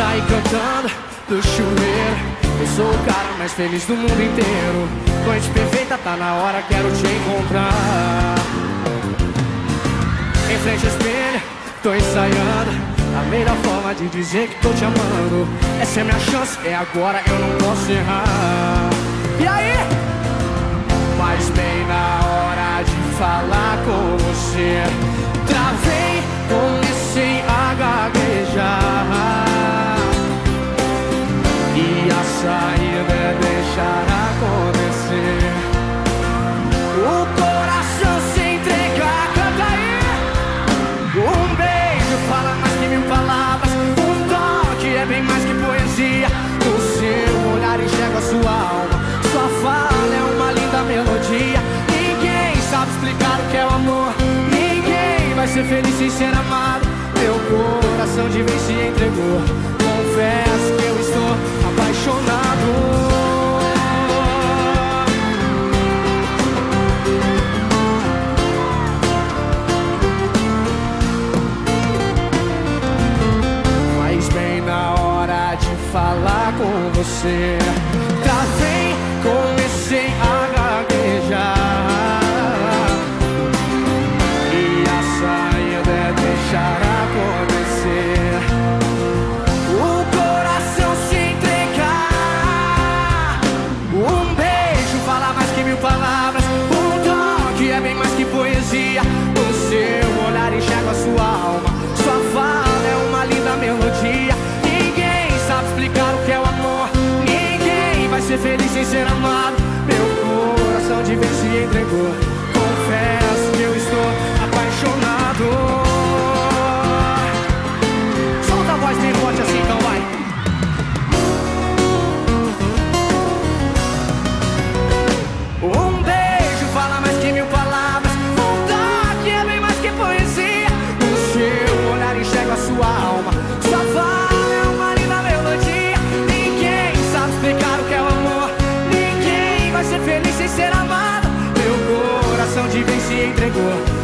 Sai cantando do chuveiro. Eu sou o cara mais feliz do mundo inteiro. Noite perfeita, tá na hora, quero te encontrar. Em frente ao espelho, tô ensaiando. A melhor forma de dizer que tô te amando. Essa é minha chance, é agora, eu não posso errar. E aí? Saída é deixar acontecer. O coração se entregar, canta aí. Um beijo fala mais que mil palavras. Um toque é bem mais que poesia. No seu olhar enxergo a sua alma. Sua fala é uma linda melodia. Ninguém sabe explicar o que é o amor. Ninguém vai ser feliz sem ser amado. Meu coração de vez se entregou. Falar com você, travei, comecei a feliz sem ser amado. Meu coração de vez se entregou. Entregou.